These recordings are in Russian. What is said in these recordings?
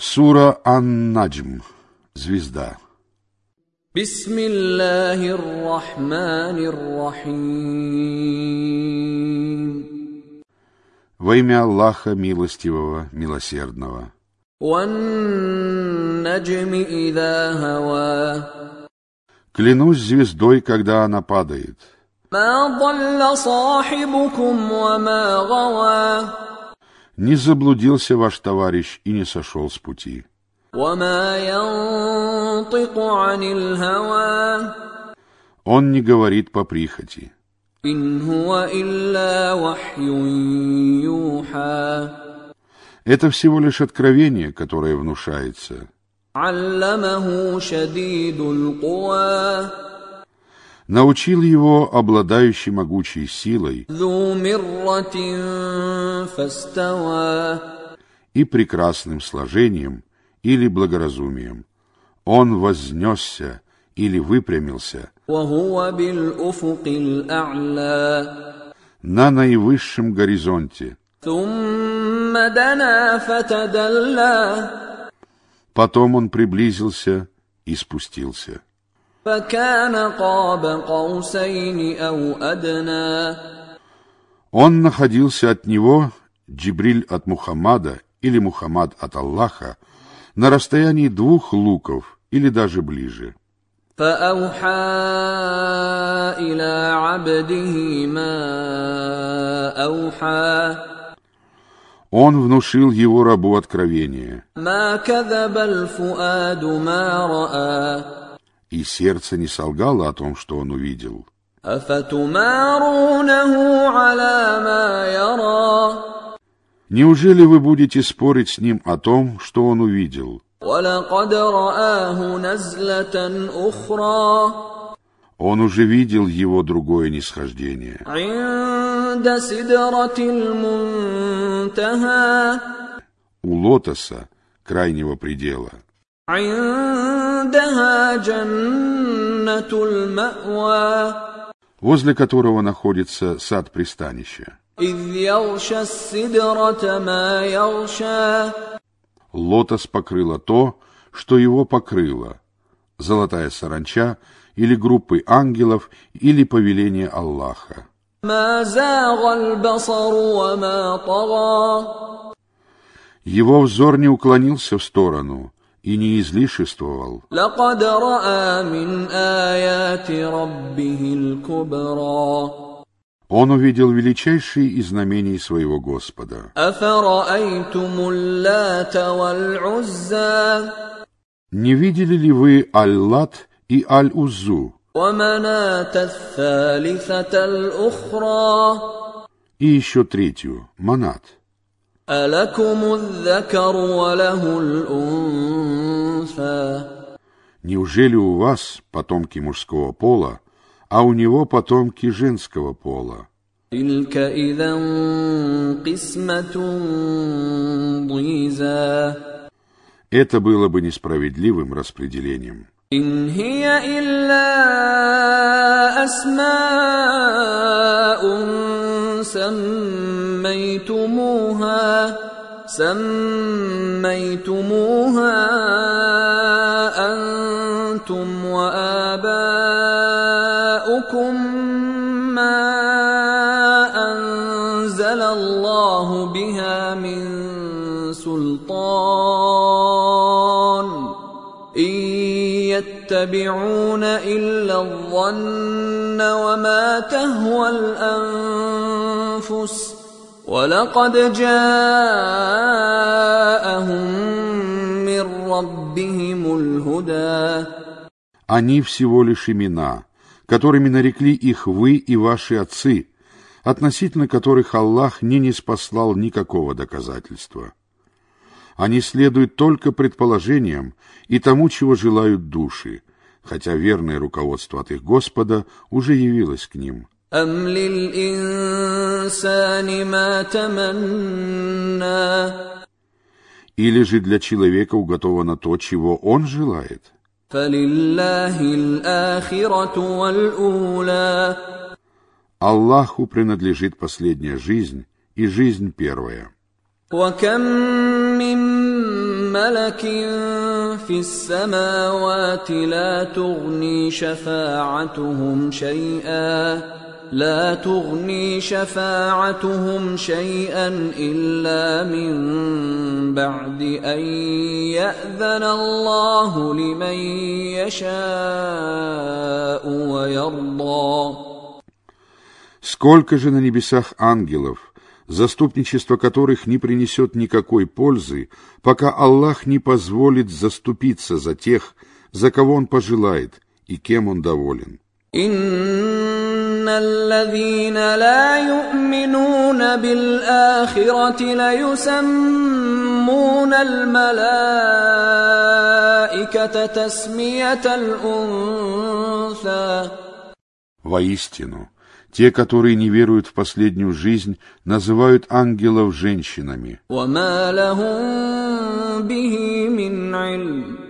Сура Ан-Наджм. Звезда. بسم الله الرحمن الرحيم Во имя Аллаха Милостивого, Милосердного. والنجم إذا هوى Клянусь звездой, когда она падает. ما ضل صاحبكم وما غوى не заблудился ваш товарищ и не сошел с пути. Он не говорит по прихоти. Это всего лишь откровение, которое внушается научил его, обладающий могучей силой, и прекрасным сложением или благоразумием. Он вознесся или выпрямился на наивысшем горизонте. Потом он приблизился и спустился. Он находился от него, Джибриль от Мухаммада или Мухаммад от Аллаха, на расстоянии двух луков или даже ближе. Он внушил его рабу откровение и сердце не солгало о том, что он увидел. Неужели вы будете спорить с ним о том, что он увидел? Он уже видел его другое нисхождение. У лотоса крайнего предела عندها جنة المأوى возле которого находится сад пристанища. إذ يغشى السدرة ما يغشى Лотос покрыло то, что его покрыло, золотая саранча или группы ангелов или повеление Аллаха. ما زاغ البصر وما طغى Его взор не уклонился в сторону и не излишествовал. Он увидел величайшие из знамений своего Господа. Не видели ли вы Аллат и Аль-Уззу? И еще третью, Манат. Неужели у вас потомки мужского пола, а у него потомки женского пола? تلك إذا قسمة ضيزى Это было бы несправедливым распределением. إن هي إلا أسماء سميتموها سميتموها أنتم وآباؤكم ما أنزل الله بها من سلطان. إن يتبعون إلا الظن وما تهوى الأنفس. ولقد جاءهم من ربهم الهدى Они всего лишь имена, которыми нарекли их вы и ваши отцы, относительно которых Аллах не неспослал никакого доказательства. Они следуют только предположениям и тому, чего желают души, хотя верное руководство от их Господа уже явилось к ним. أم للإنسان ما تمنى Или же для человека уготовано то, чего он желает? فلله الآخرة والأولى Аллаху принадлежит последняя жизнь и жизнь первая. وكم من ملك في السماوات لا تغني شفاعتهم شيئا لا تغني شفاعتهم شيئا الا من بعد ان ياذن الله لمن يشاء ويرضى Сколько же на небесах ангелов, заступничество которых не принесет никакой пользы, пока Аллах не позволит заступиться за тех, за кого Он пожелает и кем Он доволен. ان الذين لا يؤمنون بالاخره ليسمون الملائكه تسميه الانثى Воистину, те, которые не веруют в последнюю жизнь, называют ангелов женщинами. وما لهم به من علم ان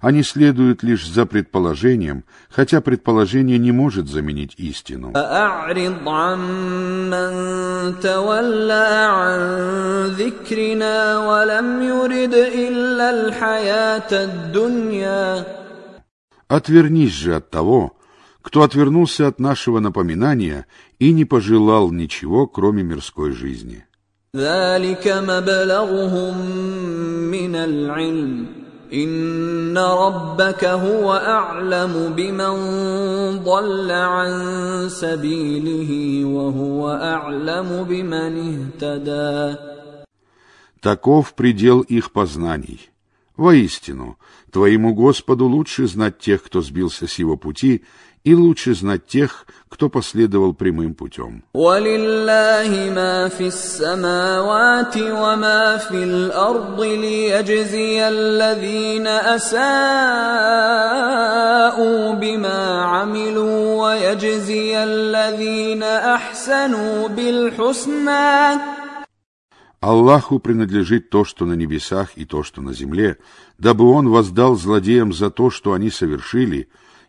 Они следуют лишь за предположением, хотя предположение не может заменить истину. فأعرض عمن تولى عن ذكرنا ولم يرد إلا الحياة الدنيا Отвернись же от того, кто отвернулся от нашего напоминания и не пожелал ничего, кроме мирской жизни. ذلك مبلغهم من العلم إن ربك هو أعلم بمن ضل عن سبيله وهو أعلم بمن اهتدى Таков предел их познаний. Воистину, твоему Господу лучше знать тех, кто сбился с его пути, и лучше знать тех, кто последовал прямым путем. Аллаху принадлежит то, что на небесах и то, что на земле, дабы Он воздал злодеям за то, что они совершили,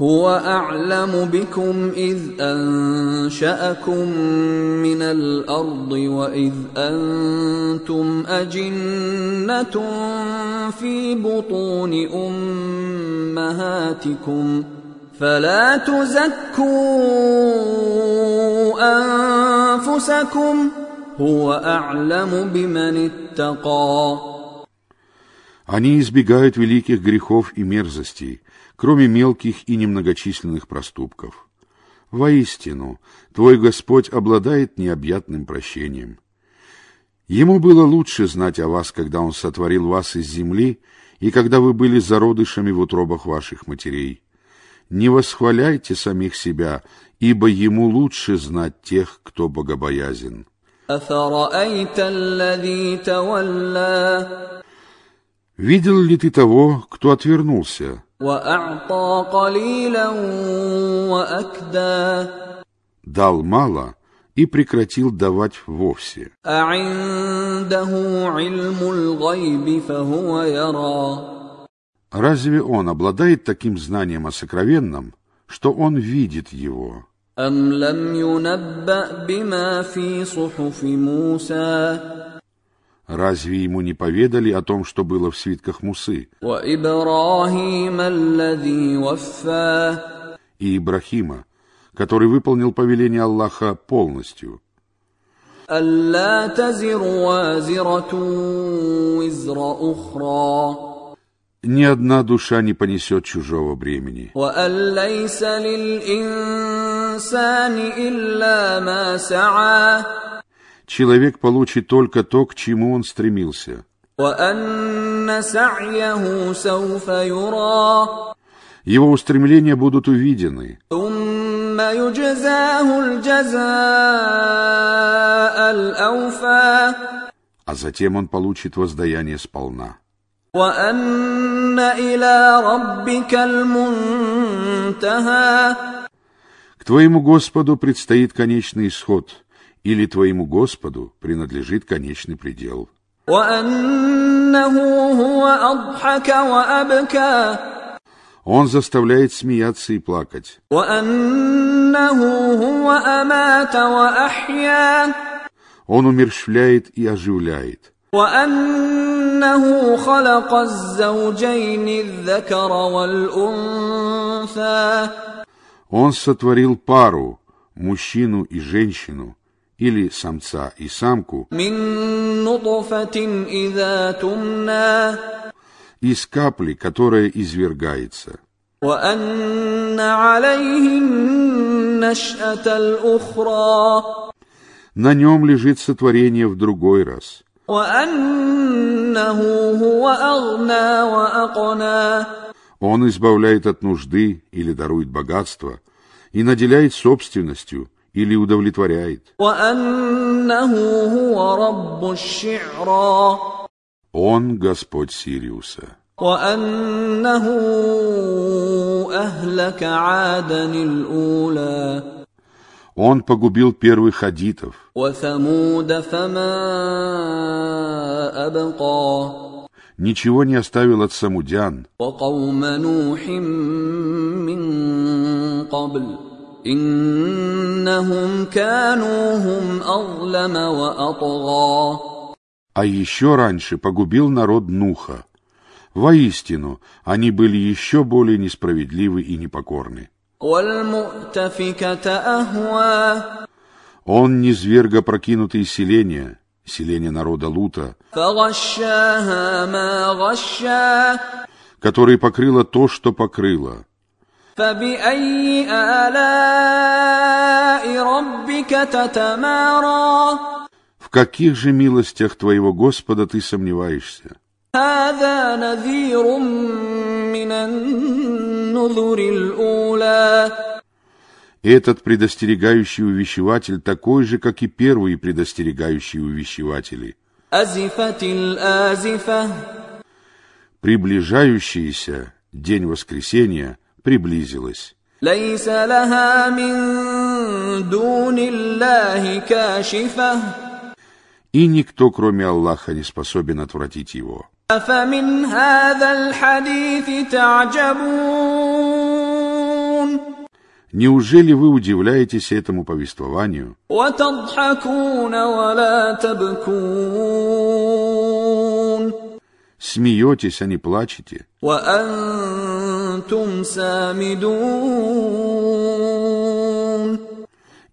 هو اعلم بكم اذ انشاكم من الارض واذ انتم اجنه في بطون امهاتكم فلا تزكوا انفسكم هو اعلم بمن اتقى Они избегают великих грехов и мерзостей, кроме мелких и немногочисленных проступков. Воистину, твой Господь обладает необъятным прощением. Ему было лучше знать о вас, когда Он сотворил вас из земли, и когда вы были зародышами в утробах ваших матерей. Не восхваляйте самих себя, ибо Ему лучше знать тех, кто богобоязен. Видел ли ты того, кто отвернулся? дал мало и прекратил давать вовсе? اعنده علم الغيب فهو يرى Разве он обладает таким знанием о сокровенном, что он видит его? ام لم ينبا بما في صحف موسى Разве ему не поведали о том, что было в свитках Мусы وابراهيم الذي وفى и Ибрахима, который выполнил повеление Аллаха полностью? الا تزر وازره وزر اخرى Ни одна душа не понесет чужого бремени. وان ليس للانسان الا ما سعى человек получит только то, к чему он стремился. Его устремления будут увидены. А затем он получит воздаяние сполна. К твоему Господу предстоит конечный исход – или твоему Господу принадлежит конечный предел. Он заставляет смеяться и плакать. Он умерщвляет и оживляет. Он сотворил пару, мужчину и женщину, или самца и самку, из капли, которая извергается. На нем лежит сотворение в другой раз. Он избавляет от нужды или дарует богатство и наделяет собственностью – или удовлетворяет. Он Господь Сириуса. Он погубил первых хадитов. Ничего не оставил от самудян. «Иннахум канухум азлама ва А еще раньше погубил народ Нуха. Воистину, они были еще более несправедливы и непокорны. Он низверга прокинутые селения, селения народа Лута, которые покрыло то, что покрыло, فبأي آلاء ربك تتمارى В каких же милостях твоего Господа ты сомневаешься? هذا نذير من النذر الأولى Этот предостерегающий увещеватель такой же, как и первые предостерегающие увещеватели. أزفت الآزفة Приближающийся день воскресения приблизилась. ليس لها من دون الله كاشفة И никто, кроме Аллаха, не способен отвратить его. أفمن هذا الحديث تعجبون Неужели вы удивляетесь этому повествованию وتضحكون ولا تبكون смеетесь, а не плачете, وأنتم سامدون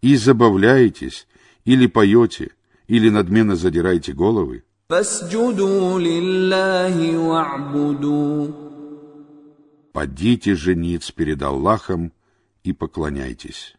и забавляетесь, или поете, или надменно задираете головы, فاسجدوا لله واعبدوا подите жениц перед Аллахом и поклоняйтесь.